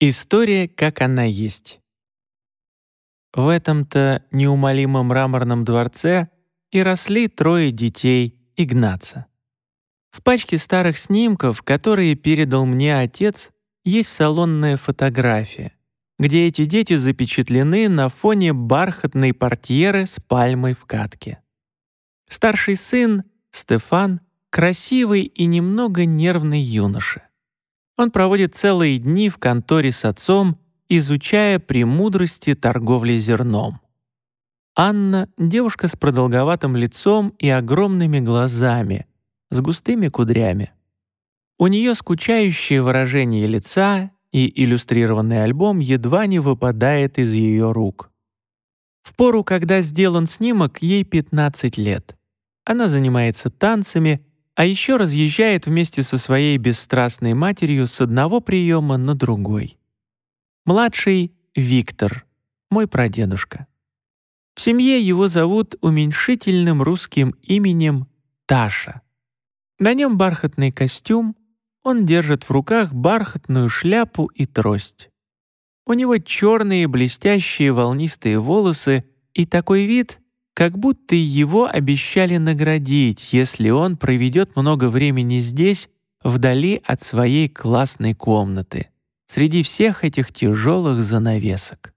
История, как она есть. В этом-то неумолимом мраморном дворце и росли трое детей Игнаца. В пачке старых снимков, которые передал мне отец, есть салонная фотография, где эти дети запечатлены на фоне бархатной портьеры с пальмой в катке. Старший сын, Стефан, красивый и немного нервный юноша. Он проводит целые дни в конторе с отцом, изучая премудрости торговли зерном. Анна — девушка с продолговатым лицом и огромными глазами, с густыми кудрями. У нее скучающее выражение лица, и иллюстрированный альбом едва не выпадает из ее рук. В пору, когда сделан снимок, ей 15 лет. Она занимается танцами, а еще разъезжает вместе со своей бесстрастной матерью с одного приема на другой. Младший — Виктор, мой прадедушка. В семье его зовут уменьшительным русским именем Таша. На нем бархатный костюм, он держит в руках бархатную шляпу и трость. У него черные блестящие волнистые волосы и такой вид, как будто его обещали наградить, если он проведет много времени здесь, вдали от своей классной комнаты, среди всех этих тяжелых занавесок.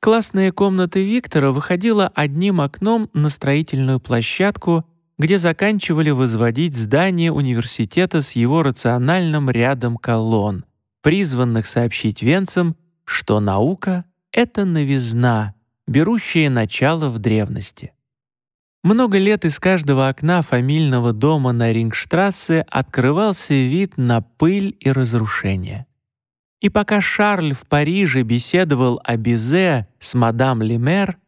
Классная комната Виктора выходила одним окном на строительную площадку, где заканчивали возводить здание университета с его рациональным рядом колонн, призванных сообщить венцам, что наука — это новизна, берущее начало в древности. Много лет из каждого окна фамильного дома на Рингштрассе открывался вид на пыль и разрушение. И пока Шарль в Париже беседовал о Бизе с мадам Лемер,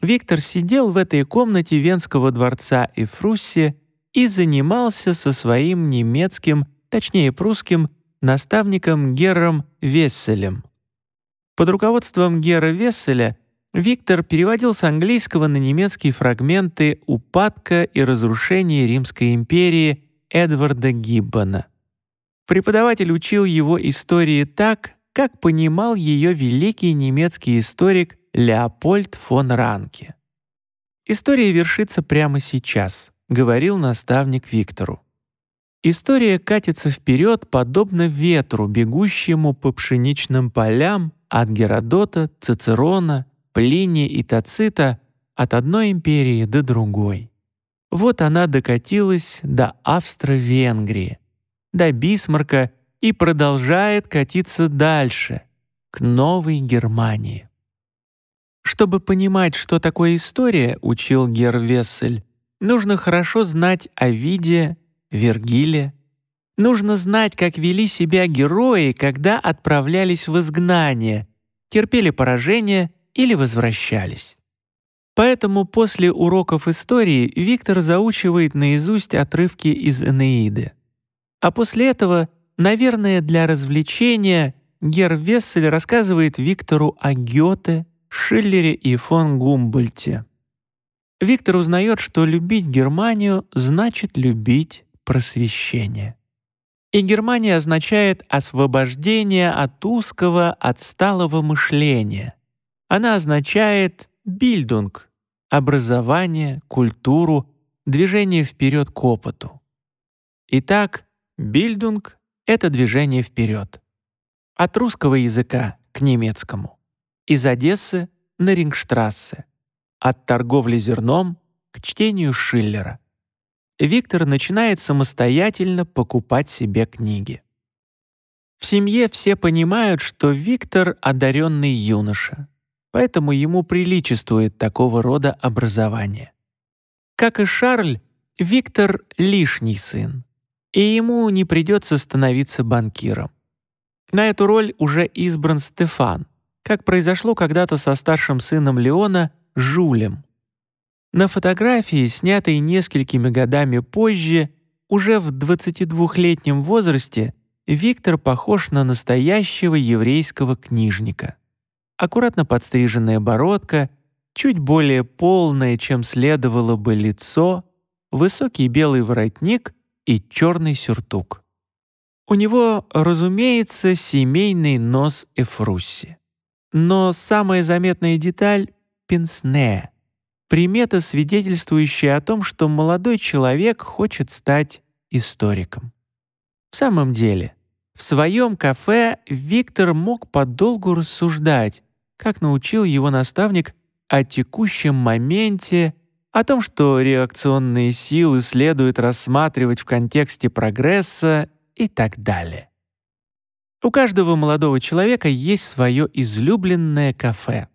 Виктор сидел в этой комнате Венского дворца и Фруссе и занимался со своим немецким, точнее прусским, наставником Гером Весселем. Под руководством Гера Весселя Виктор переводил с английского на немецкий фрагменты «Упадка и разрушения Римской империи» Эдварда Гиббона. Преподаватель учил его истории так, как понимал ее великий немецкий историк Леопольд фон Ранке. «История вершится прямо сейчас», — говорил наставник Виктору. История катится вперед, подобно ветру, бегущему по пшеничным полям от Геродота, Цицерона, Плиния и Тацита от одной империи до другой. Вот она докатилась до Австро-Венгрии, до Бисмарка и продолжает катиться дальше, к Новой Германии. Чтобы понимать, что такое история, учил Гер Вессель, нужно хорошо знать Овидия, Вергилия. Нужно знать, как вели себя герои, когда отправлялись в изгнание, терпели поражение или возвращались. Поэтому после уроков истории Виктор заучивает наизусть отрывки из Энеиды. А после этого, наверное, для развлечения, Гер Вессель рассказывает Виктору о Гёте, Шиллере и фон Гумбольте. Виктор узнает, что любить Германию значит любить просвещение. И Германия означает освобождение от узкого, отсталого мышления — она означает «бильдунг» — образование, культуру, движение вперед к опыту. Итак, «бильдунг» — это движение вперед. От русского языка к немецкому. Из Одессы на Рингштрассе. От торговли зерном к чтению Шиллера. Виктор начинает самостоятельно покупать себе книги. В семье все понимают, что Виктор — одаренный юноша поэтому ему приличествует такого рода образование. Как и Шарль, Виктор — лишний сын, и ему не придется становиться банкиром. На эту роль уже избран Стефан, как произошло когда-то со старшим сыном Леона Жулем. На фотографии, снятой несколькими годами позже, уже в 22-летнем возрасте, Виктор похож на настоящего еврейского книжника аккуратно подстриженная бородка, чуть более полное, чем следовало бы лицо, высокий белый воротник и черный сюртук. У него, разумеется, семейный нос Эфрусси. Но самая заметная деталь — пенсне. Примета, свидетельствующая о том, что молодой человек хочет стать историком. В самом деле, в своем кафе Виктор мог подолгу рассуждать, как научил его наставник о текущем моменте, о том, что реакционные силы следует рассматривать в контексте прогресса и так далее. У каждого молодого человека есть свое излюбленное кафе,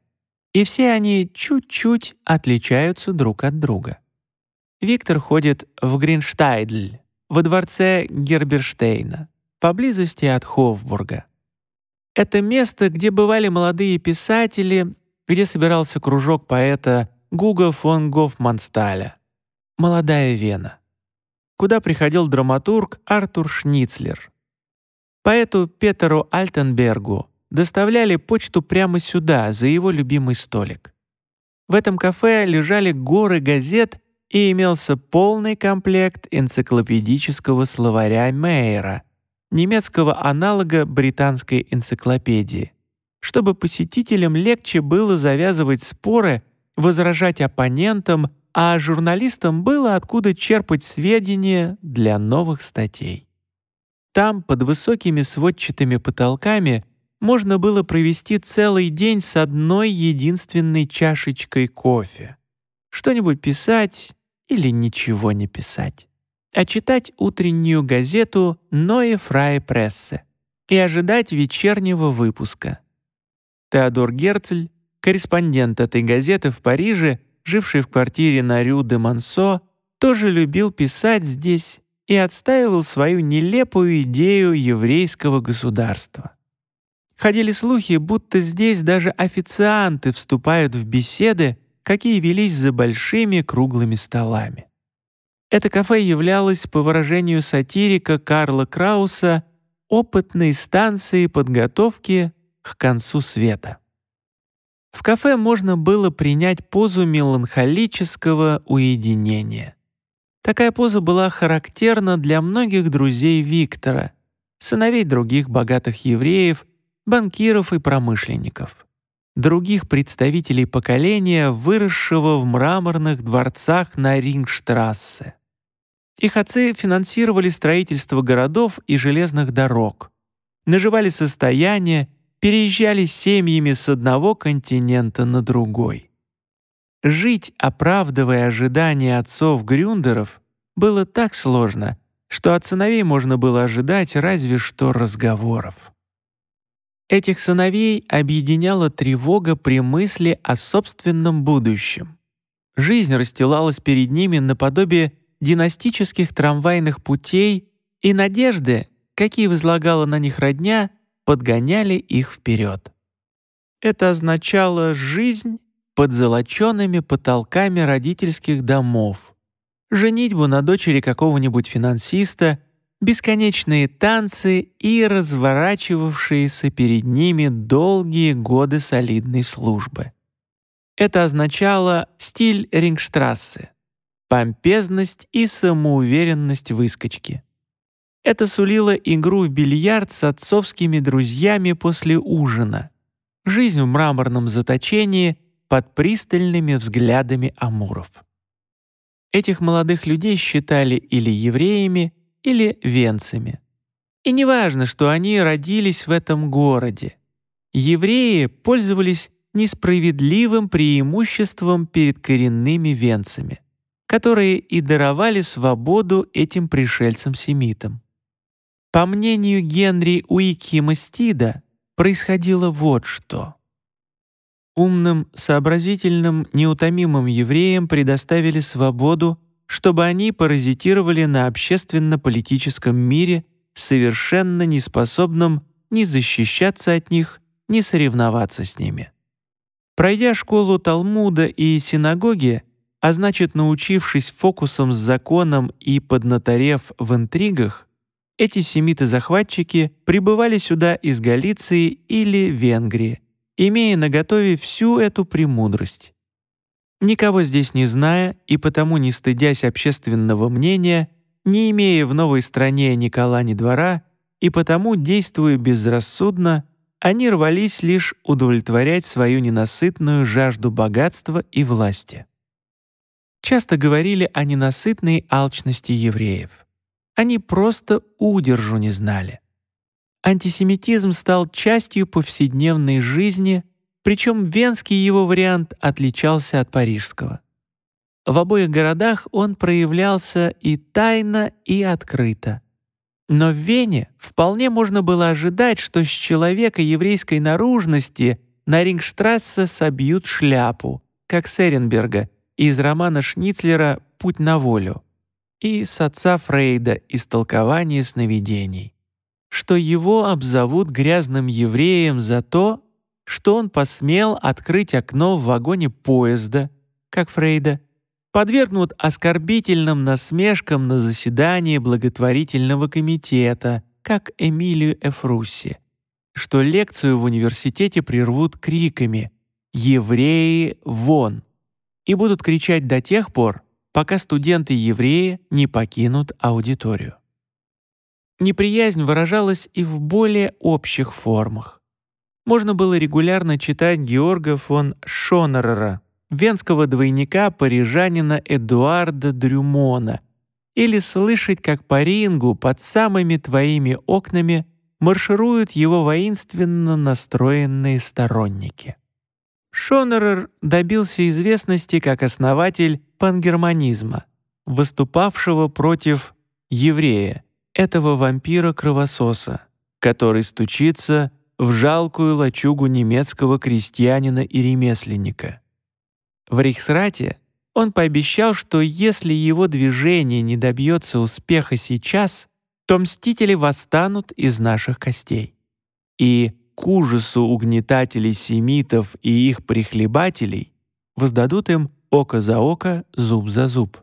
и все они чуть-чуть отличаются друг от друга. Виктор ходит в Гринштайдль, во дворце Герберштейна, поблизости от Хофбурга. Это место, где бывали молодые писатели, где собирался кружок поэта Гуга фон Гофмансталя «Молодая Вена», куда приходил драматург Артур Шницлер. Поэту Петеру Альтенбергу доставляли почту прямо сюда, за его любимый столик. В этом кафе лежали горы газет и имелся полный комплект энциклопедического словаря Мейера, немецкого аналога британской энциклопедии, чтобы посетителям легче было завязывать споры, возражать оппонентам, а журналистам было откуда черпать сведения для новых статей. Там, под высокими сводчатыми потолками, можно было провести целый день с одной единственной чашечкой кофе. Что-нибудь писать или ничего не писать, а читать утреннюю газету «Ноe Фрай Прессе» и ожидать вечернего выпуска. Теодор Герцль, корреспондент этой газеты в Париже, живший в квартире на Рю де Мансо, тоже любил писать здесь и отстаивал свою нелепую идею еврейского государства. Ходили слухи, будто здесь даже официанты вступают в беседы, какие велись за большими круглыми столами. Это кафе являлось, по выражению сатирика Карла Крауса, опытной станцией подготовки к концу света. В кафе можно было принять позу меланхолического уединения. Такая поза была характерна для многих друзей Виктора, сыновей других богатых евреев, банкиров и промышленников, других представителей поколения, выросшего в мраморных дворцах на Рингштрассе. Их отцы финансировали строительство городов и железных дорог, наживали состояние, переезжали семьями с одного континента на другой. Жить, оправдывая ожидания отцов Грюндеров, было так сложно, что от сыновей можно было ожидать разве что разговоров. Этих сыновей объединяла тревога при мысли о собственном будущем. Жизнь расстилалась перед ними наподобие династических трамвайных путей, и надежды, какие возлагала на них родня, подгоняли их вперед. Это означало жизнь под золочеными потолками родительских домов, женитьбу на дочери какого-нибудь финансиста, бесконечные танцы и разворачивавшиеся перед ними долгие годы солидной службы. Это означало стиль Рингштрассе, помпезность и самоуверенность выскочки. Это сулило игру в бильярд с отцовскими друзьями после ужина, жизнь в мраморном заточении — под пристальными взглядами амуров. Этих молодых людей считали или евреями, или венцами. И неважно, что они родились в этом городе. Евреи пользовались несправедливым преимуществом перед коренными венцами, которые и даровали свободу этим пришельцам-семитам. По мнению Генри Уикима Стида, происходило вот что. Умным, сообразительным, неутомимым евреям предоставили свободу, чтобы они паразитировали на общественно-политическом мире, совершенно неспособном ни защищаться от них, ни соревноваться с ними. Пройдя школу Талмуда и синагоги, а значит научившись фокусом с законом и поднаторев в интригах, эти семиты-захватчики прибывали сюда из Галиции или Венгрии, имея наготове всю эту премудрость. Никого здесь не зная и потому не стыдясь общественного мнения, не имея в новой стране ни кола ни двора, и потому, действуя безрассудно, они рвались лишь удовлетворять свою ненасытную жажду богатства и власти. Часто говорили о ненасытной алчности евреев. Они просто удержу не знали. Антисемитизм стал частью повседневной жизни, причем венский его вариант отличался от парижского. В обоих городах он проявлялся и тайно, и открыто. Но в Вене вполне можно было ожидать, что с человека еврейской наружности на Рингштрассе собьют шляпу, как с Эренберга из романа Шницлера «Путь на волю» и с отца Фрейда «Истолкование сновидений», что его обзовут грязным евреем за то, что он посмел открыть окно в вагоне поезда, как Фрейда, подвергнут оскорбительным насмешкам на заседании благотворительного комитета, как Эмилию Эфрусси, что лекцию в университете прервут криками «Евреи вон!» И будут кричать до тех пор, пока студенты-евреи не покинут аудиторию. Неприязнь выражалась и в более общих формах. Можно было регулярно читать Георга фон Шонерера, венского двойника парижанина Эдуарда Дрюмона, или слышать, как по рингу под самыми твоими окнами маршируют его воинственно настроенные сторонники. Шонерер добился известности как основатель пангерманизма, выступавшего против еврея, этого вампира-кровососа, который стучится в жалкую лачугу немецкого крестьянина и ремесленника. В Рейхсрате он пообещал, что если его движение не добьется успеха сейчас, то мстители восстанут из наших костей. И к ужасу угнетателей семитов и их прихлебателей воздадут им око за око, зуб за зуб.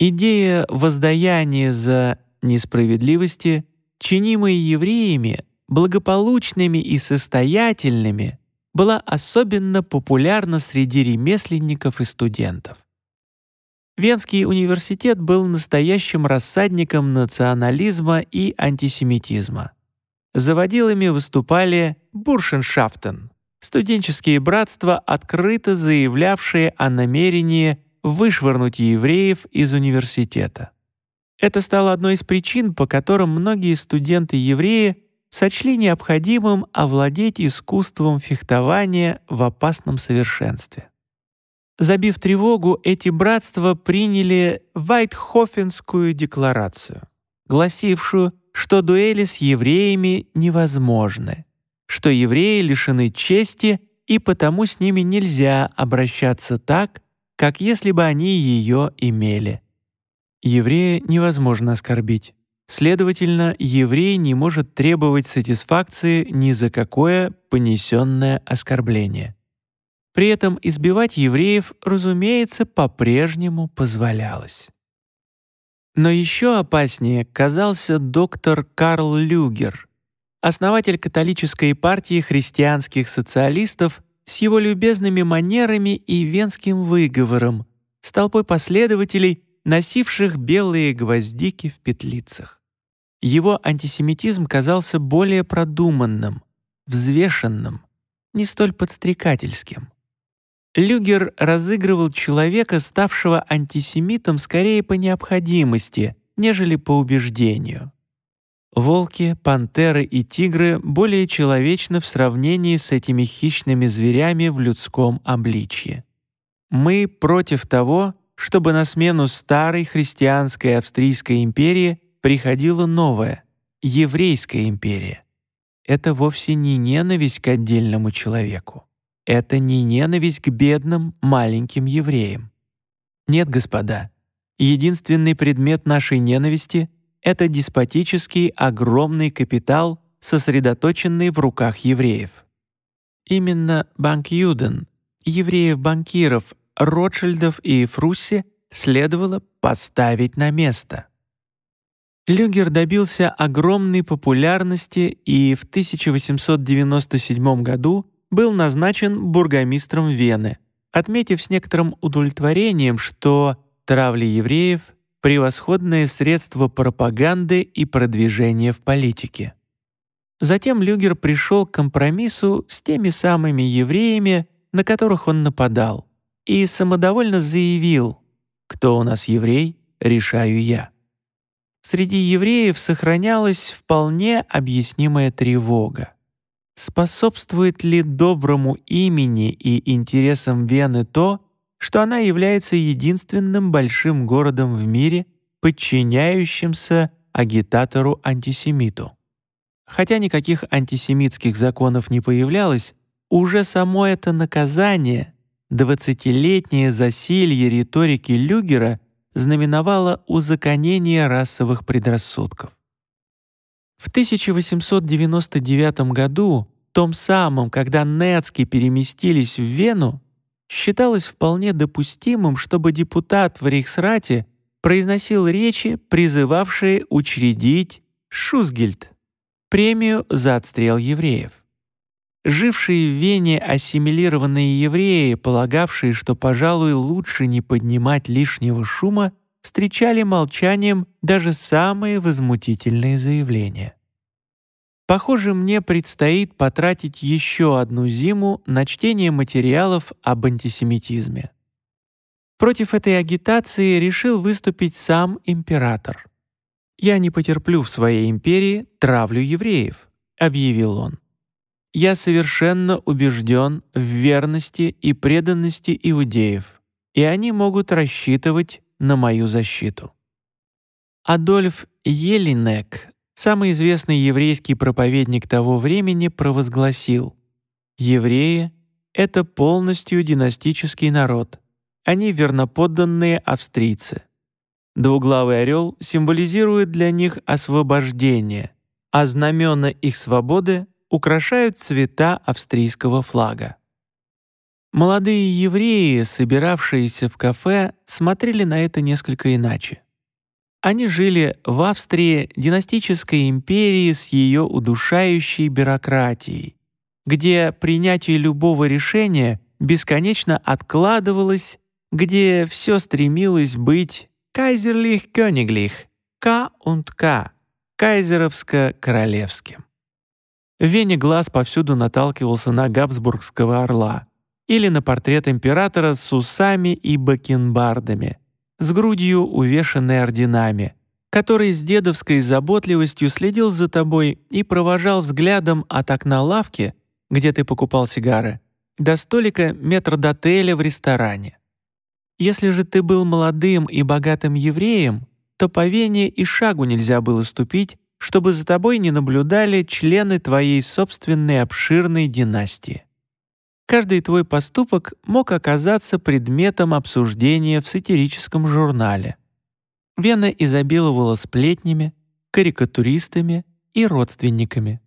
Идея воздаяния за несправедливости, чинимые евреями, благополучными и состоятельными, была особенно популярна среди ремесленников и студентов. Венский университет был настоящим рассадником национализма и антисемитизма. Заводилами выступали буршеншафтен, студенческие братства, открыто заявлявшие о намерении вышвырнуть евреев из университета. Это стало одной из причин, по которым многие студенты-евреи сочли необходимым овладеть искусством фехтования в опасном совершенстве. Забив тревогу, эти братства приняли Вайтхофенскую декларацию, гласившую, что дуэли с евреями невозможны, что евреи лишены чести и потому с ними нельзя обращаться так, как если бы они ее имели. Еврея невозможно оскорбить. Следовательно, еврей не может требовать сатисфакции ни за какое понесенное оскорбление. При этом избивать евреев, разумеется, по-прежнему позволялось. Но еще опаснее казался доктор Карл Люгер, основатель католической партии христианских социалистов с его любезными манерами и венским выговором, с толпой последователей, носивших белые гвоздики в петлицах. Его антисемитизм казался более продуманным, взвешенным, не столь подстрекательским. Люгер разыгрывал человека, ставшего антисемитом скорее по необходимости, нежели по убеждению. Волки, пантеры и тигры более человечны в сравнении с этими хищными зверями в людском обличье. Мы против того, чтобы на смену старой христианской Австрийской империи приходила новая, еврейская империя. Это вовсе не ненависть к отдельному человеку. Это не ненависть к бедным маленьким евреям. Нет, господа, единственный предмет нашей ненависти — это деспотический огромный капитал, сосредоточенный в руках евреев. Именно Банк Юден, евреев-банкиров, Ротшильдов и Фрусси следовало поставить на место. Люгер добился огромной популярности и в 1897 году был назначен бургомистром Вены, отметив с некоторым удовлетворением, что травля евреев превосходное средство пропаганды и продвижения в политике. Затем Люгер пришел к компромиссу с теми самыми евреями, на которых он нападал, и самодовольно заявил «Кто у нас еврей, решаю я». Среди евреев сохранялась вполне объяснимая тревога. Способствует ли доброму имени и интересам Вены то, что она является единственным большим городом в мире, подчиняющимся агитатору-антисемиту. Хотя никаких антисемитских законов не появлялось, уже само это наказание, двадцатилетнее засилье риторики Люгера знаменовало узаконение расовых предрассудков. В 1899 году, том самом, когда Нецки переместились в Вену, считалось вполне допустимым, чтобы депутат в Рейхсрате произносил речи, призывавшие учредить Шузгельд — премию за отстрел евреев. Жившие в Вене ассимилированные евреи, полагавшие, что, пожалуй, лучше не поднимать лишнего шума, встречали молчанием даже самые возмутительные заявления. Похоже, мне предстоит потратить еще одну зиму на чтение материалов об антисемитизме. Против этой агитации решил выступить сам император. «Я не потерплю в своей империи травлю евреев», — объявил он. «Я совершенно убежден в верности и преданности иудеев, и они могут рассчитывать на мою защиту». Адольф Елинек самый известный еврейский проповедник того времени провозгласил «Евреи — это полностью династический народ, они верноподданные австрийцы. Двуглавый орел символизирует для них освобождение, а знамена их свободы украшают цвета австрийского флага. Молодые евреи, собиравшиеся в кафе, смотрели на это несколько иначе. Они жили в Австрии династической империи с ее удушающей бюрократией, где принятие любого решения бесконечно откладывалось, где все стремилось быть «кайзерлих кёниглих», «ка und ка», «кайзеровско-королевским». В Вене глаз повсюду наталкивался на Габсбургского орла или на портрет императора с усами и бакенбардами — с грудью, увешанной орденами, который с дедовской заботливостью следил за тобой и провожал взглядом от окна лавки, где ты покупал сигары, до столика метрдотеля в ресторане. Если же ты был молодым и богатым евреем, то по Вене и шагу нельзя было ступить, чтобы за тобой не наблюдали члены твоей собственной обширной династии. Каждый твой поступок мог оказаться предметом обсуждения в сатирическом журнале. Вена изобиловала сплетнями, карикатуристами и родственниками.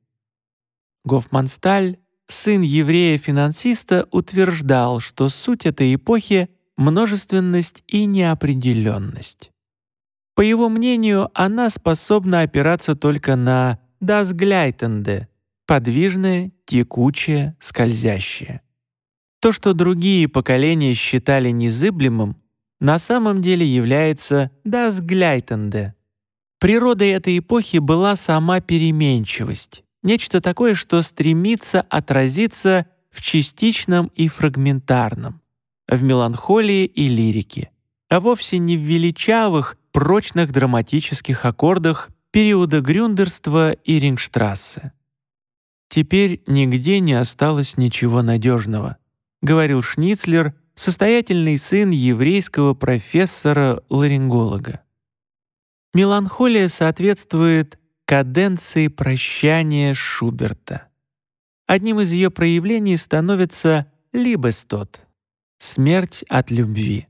Гофмансталь, сын еврея-финансиста, утверждал, что суть этой эпохи — множественность и неопределенность. По его мнению, она способна опираться только на «das Gleitende» — подвижное, текучее, скользящее. То, что другие поколения считали незыблемым, на самом деле является das Gleitende. Природой этой эпохи была сама переменчивость, нечто такое, что стремится отразиться в частичном и фрагментарном, в меланхолии и лирике, а вовсе не в величавых, прочных драматических аккордах периода Грюндерства и Рингштрассе. Теперь нигде не осталось ничего надежного — говорил Шницлер, состоятельный сын еврейского профессора-ларинголога. Меланхолия соответствует каденции прощания Шуберта. Одним из ее проявлений становится «либестот» — смерть от любви.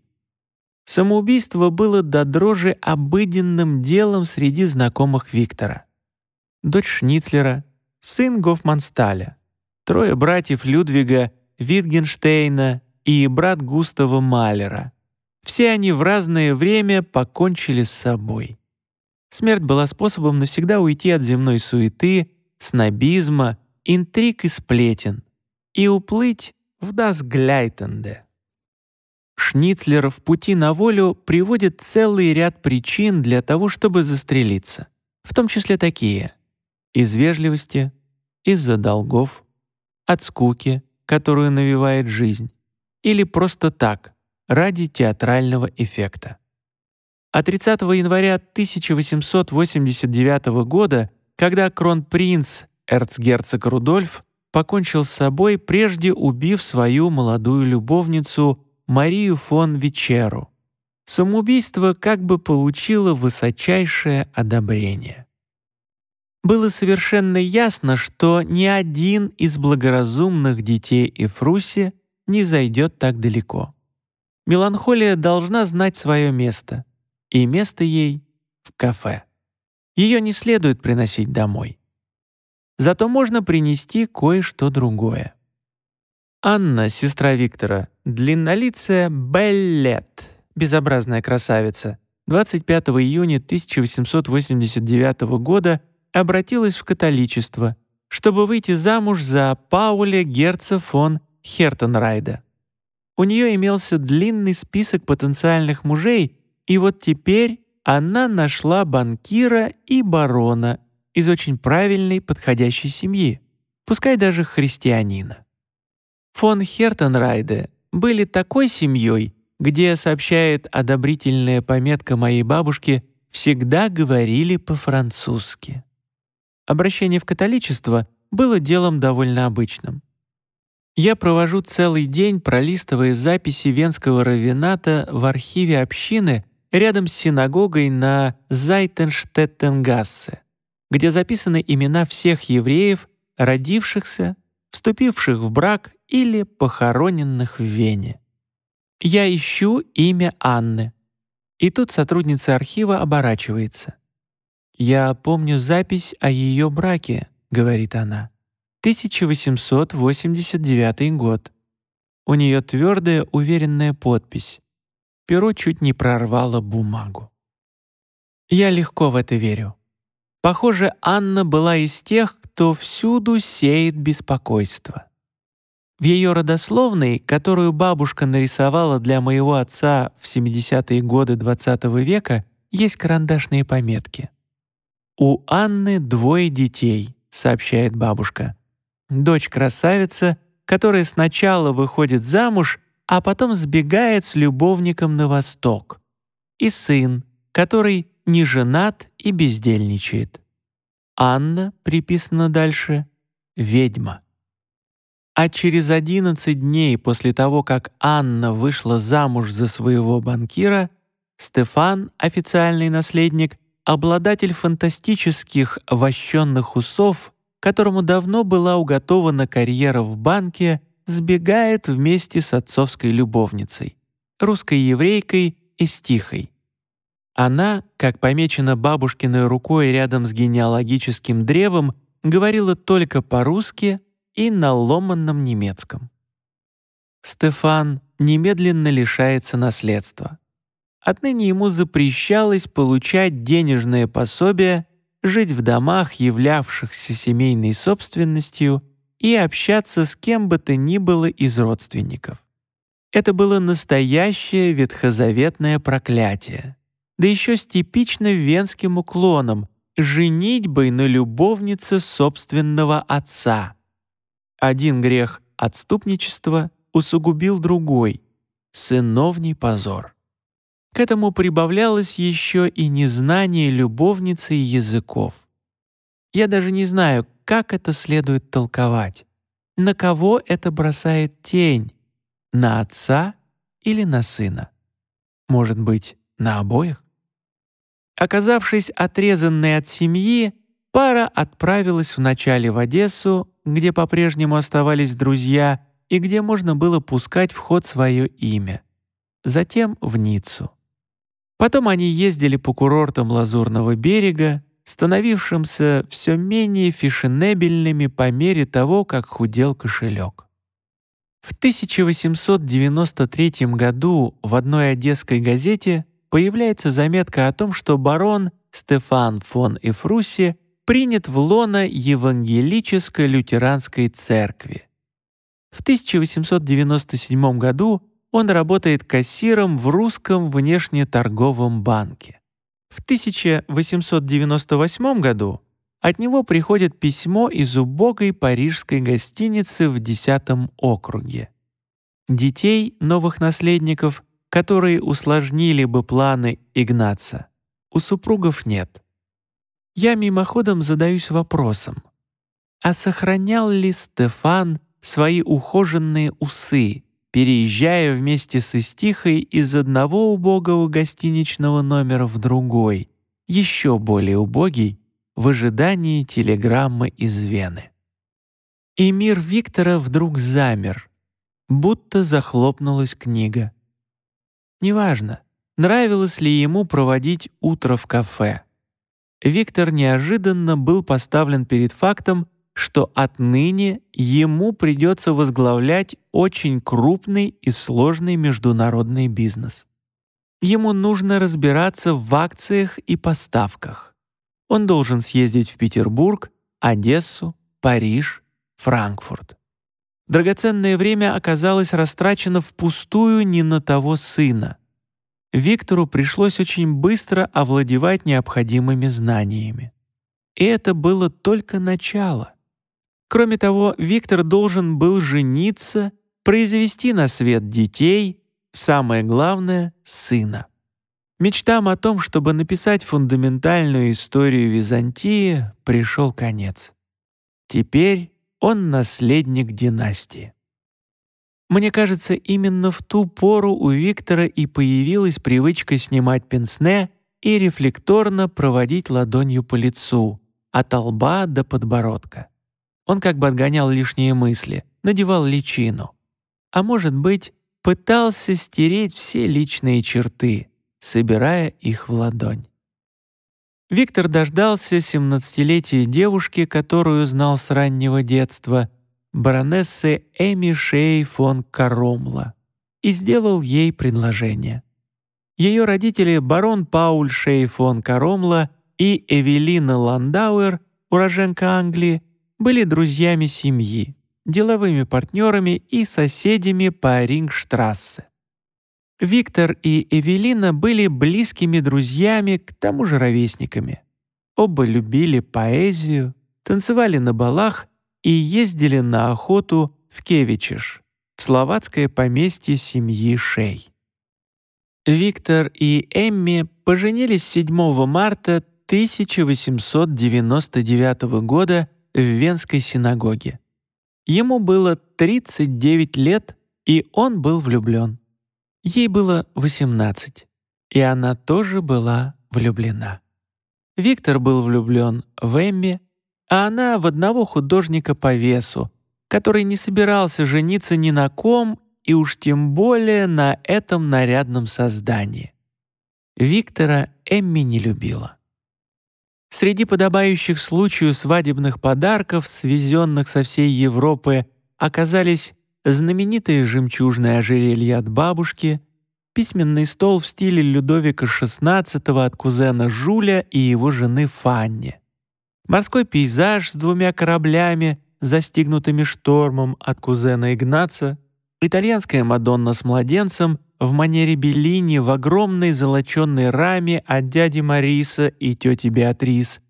Самоубийство было до дрожи обыденным делом среди знакомых Виктора. Дочь Шницлера, сын Гофмансталя, трое братьев Людвига Витгенштейна и брат Густава Малера. Все они в разное время покончили с собой. Смерть была способом навсегда уйти от земной суеты, снобизма, интриг и сплетен и уплыть в Дасгляйтенде. Шницлер в пути на волю приводит целый ряд причин для того, чтобы застрелиться, в том числе такие — из вежливости, из-за долгов, от скуки, которую навевает жизнь, или просто так, ради театрального эффекта. А 30 января 1889 года, когда кронпринц эрцгерцог Рудольф покончил с собой, прежде убив свою молодую любовницу Марию фон Вечеру. Самоубийство как бы получило высочайшее одобрение. Было совершенно ясно, что ни один из благоразумных детей Эфруси не зайдет так далеко. Меланхолия должна знать свое место, и место ей — в кафе. Ее не следует приносить домой. Зато можно принести кое-что другое. Анна, сестра Виктора, длиннолицая Беллет, безобразная красавица, 25 июня 1889 года обратилась в католичество, чтобы выйти замуж за Пауля Герца фон Хертенрайда. У нее имелся длинный список потенциальных мужей, и вот теперь она нашла банкира и барона из очень правильной подходящей семьи, пускай даже христианина. Фон Хертенрайде были такой семьей, где, сообщает одобрительная пометка моей бабушки, всегда говорили по-французски. Обращение в католичество было делом довольно обычным. Я провожу целый день, пролистывая записи венского равената в архиве общины рядом с синагогой на Зайтенштеттенгассе, где записаны имена всех евреев, родившихся, вступивших в брак или похороненных в Вене. Я ищу имя Анны. И тут сотрудница архива оборачивается. «Я помню запись о ее браке», — говорит она. 1889 год. У нее твердая, уверенная подпись. Перо чуть не прорвало бумагу. Я легко в это верю. Похоже, Анна была из тех, кто всюду сеет беспокойство. В ее родословной, которую бабушка нарисовала для моего отца в 70-е годы XX -го века, есть карандашные пометки. «У Анны двое детей», — сообщает бабушка. «Дочь красавица, которая сначала выходит замуж, а потом сбегает с любовником на восток. И сын, который не женат и бездельничает. Анна, приписана дальше, ведьма. А через 11 дней после того, как Анна вышла замуж за своего банкира, Стефан, официальный наследник, обладатель фантастических вощенных усов, которому давно была уготована карьера в банке, сбегает вместе с отцовской любовницей, русской еврейкой Эстихой. Она, как помечена бабушкиной рукой рядом с генеалогическим древом, говорила только по-русски и на ломанном немецком. Стефан немедленно лишается наследства. Отныне ему запрещалось получать денежное пособие, жить в домах, являвшихся семейной собственностью, и общаться с кем бы то ни было из родственников. Это было настоящее ветхозаветное проклятие да еще с типично венским уклоном «женитьбой на любовнице собственного отца». Один грех отступничества усугубил другой — сыновний позор. К этому прибавлялось еще и незнание любовницы языков. Я даже не знаю, как это следует толковать. На кого это бросает тень? На отца или на сына? Может быть, на обоих? Оказавшись отрезанной от семьи, пара отправилась вначале в Одессу, где по-прежнему оставались друзья и где можно было пускать в ход свое имя. Затем в Ниццу. Потом они ездили по курортам Лазурного берега, становившимся все менее фешенебельными по мере того, как худел кошелек. В 1893 году в одной одесской газете появляется заметка о том, что барон Стефан фон Эфруси принят в лоно Евангелической лютеранской церкви. В 1897 году он работает кассиром в русском внешнеторговом банке. В 1898 году от него приходит письмо из убогой парижской гостиницы в 10 округе. Детей новых наследников, которые усложнили бы планы Игнаца, у супругов нет. Я мимоходом задаюсь вопросом, а сохранял ли Стефан свои ухоженные усы, переезжая вместе с Истихой из одного убогого гостиничного номера в другой, еще более убогий, в ожидании телеграммы из Вены. И мир Виктора вдруг замер, будто захлопнулась книга. Неважно, нравилось ли ему проводить утро в кафе. Виктор неожиданно был поставлен перед фактом, что отныне ему придется возглавлять очень крупный и сложный международный бизнес. Ему нужно разбираться в акциях и поставках. Он должен съездить в Петербург, Одессу, Париж, Франкфурт. Драгоценное время оказалось растрачено впустую не на того сына. Виктору пришлось очень быстро овладевать необходимыми знаниями. И это было только начало. Кроме того, Виктор должен был жениться, произвести на свет детей, самое главное — сына. Мечтам о том, чтобы написать фундаментальную историю Византии, пришел конец. Теперь он наследник династии. Мне кажется, именно в ту пору у Виктора и появилась привычка снимать пенсне и рефлекторно проводить ладонью по лицу, от лба до подбородка. Он как бы отгонял лишние мысли, надевал личину. А может быть, пытался стереть все личные черты, собирая их в ладонь. Виктор дождался 17-летия девушки, которую знал с раннего детства, баронессы Эми Шей фон Каромла, и сделал ей предложение. Ее родители барон Пауль Шей фон Каромла и Эвелина Ландауэр, уроженка Англии, были друзьями семьи, деловыми партнерами и соседями по Рингштрассе. Виктор и Эвелина были близкими друзьями, к тому же ровесниками. Оба любили поэзию, танцевали на балах и ездили на охоту в Кевичиш, в словацкое поместье семьи Шей. Виктор и Эмми поженились 7 марта 1899 года в Венской синагоге. Ему было 39 лет, и он был влюблен. Ей было 18, и она тоже была влюблена. Виктор был влюблен в Эмми, а она в одного художника по весу, который не собирался жениться ни на ком и уж тем более на этом нарядном создании. Виктора Эмми не любила. Среди подобающих случаю свадебных подарков, свезенных со всей Европы, оказались знаменитые жемчужные ожерелья от бабушки, письменный стол в стиле Людовика XVI от кузена Жуля и его жены Фанни, морской пейзаж с двумя кораблями, застигнутыми штормом от кузена Игнаца, итальянская Мадонна с младенцем в манере Беллини в огромной золоченной раме от дяди Мариса и тети Беатрис,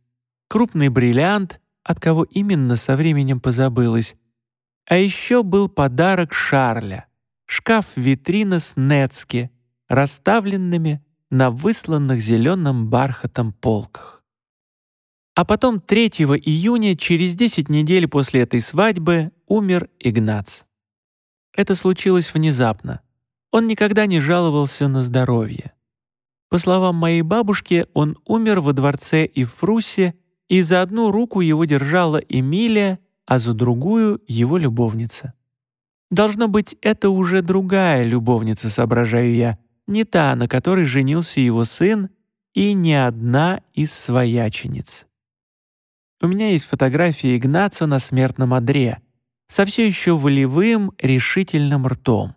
крупный бриллиант, от кого именно со временем позабылось. А еще был подарок Шарля — шкаф-витрина с Нецки, расставленными на высланных зеленым бархатом полках. А потом 3 июня, через 10 недель после этой свадьбы, умер Игнац. Это случилось внезапно. Он никогда не жаловался на здоровье. По словам моей бабушки, он умер во дворце Ифрусе, и за одну руку его держала Эмилия, а за другую — его любовница. Должно быть, это уже другая любовница, соображаю я, не та, на которой женился его сын, и не одна из своячениц. У меня есть фотография Игнаца на смертном одре, со все еще волевым, решительным ртом.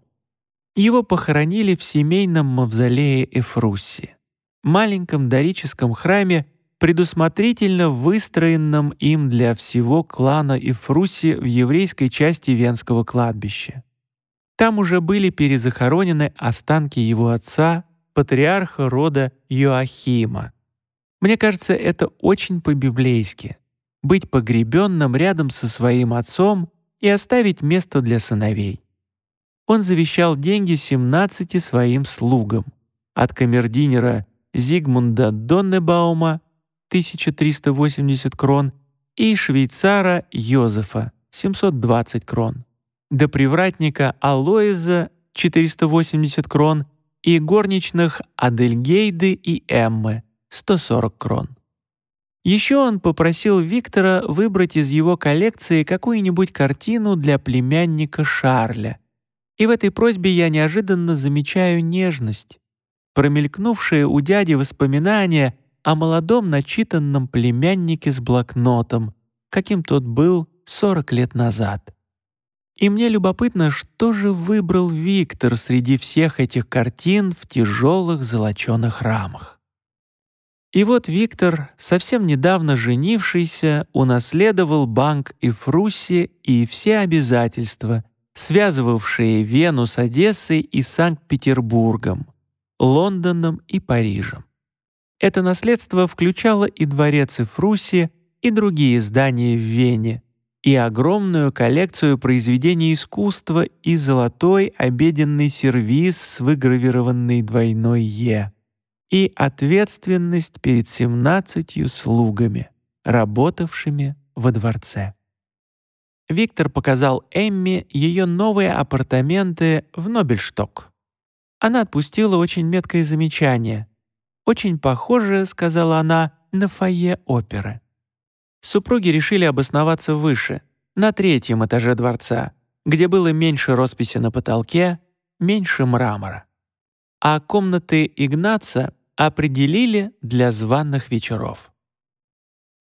Его похоронили в семейном мавзолее Эфрусси, маленьком дорическом храме, предусмотрительно выстроенном им для всего клана Эфрусси в еврейской части Венского кладбища. Там уже были перезахоронены останки его отца, патриарха рода Йоахима. Мне кажется, это очень по-библейски — быть погребенным рядом со своим отцом и оставить место для сыновей. Он завещал деньги 17 своим слугам, от камердинера Зигмунда Доннебаума 1380 крон и швейцара Йозефа 720 крон до привратника Алоиза 480 крон и горничных Адельгейды и Эммы 140 крон. Еще он попросил Виктора выбрать из его коллекции какую-нибудь картину для племянника Шарля. И в этой просьбе я неожиданно замечаю нежность, промелькнувшие у дяди воспоминания о молодом начитанном племяннике с блокнотом, каким тот был 40 лет назад. И мне любопытно, что же выбрал Виктор среди всех этих картин в тяжелых золоченых рамах. И вот Виктор, совсем недавно женившийся, унаследовал банк Эфруси и все обязательства, связывавшие Вену с Одессой и Санкт-Петербургом, Лондоном и Парижем. Это наследство включало и дворец Эфруси, и другие здания в Вене, и огромную коллекцию произведений искусства и золотой обеденный сервиз с выгравированной двойной «Е», и ответственность перед семнадцатью слугами, работавшими во дворце. Виктор показал Эмми ее новые апартаменты в Нобельшток. Она отпустила очень меткое замечание. «Очень похоже, — сказала она, — на фойе оперы». Супруги решили обосноваться выше, на третьем этаже дворца, где было меньше росписи на потолке, меньше мрамора. А комнаты Игнаца определили для званных вечеров.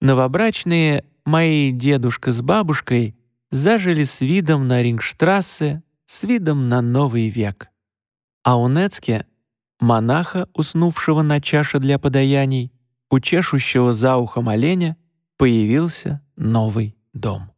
Новобрачные, мои дедушка с бабушкой, зажили с видом на Рингштрассе, с видом на новый век. А у Нецке, монаха, уснувшего на чаше для подаяний, у чешущего за ухом оленя, появился новый дом.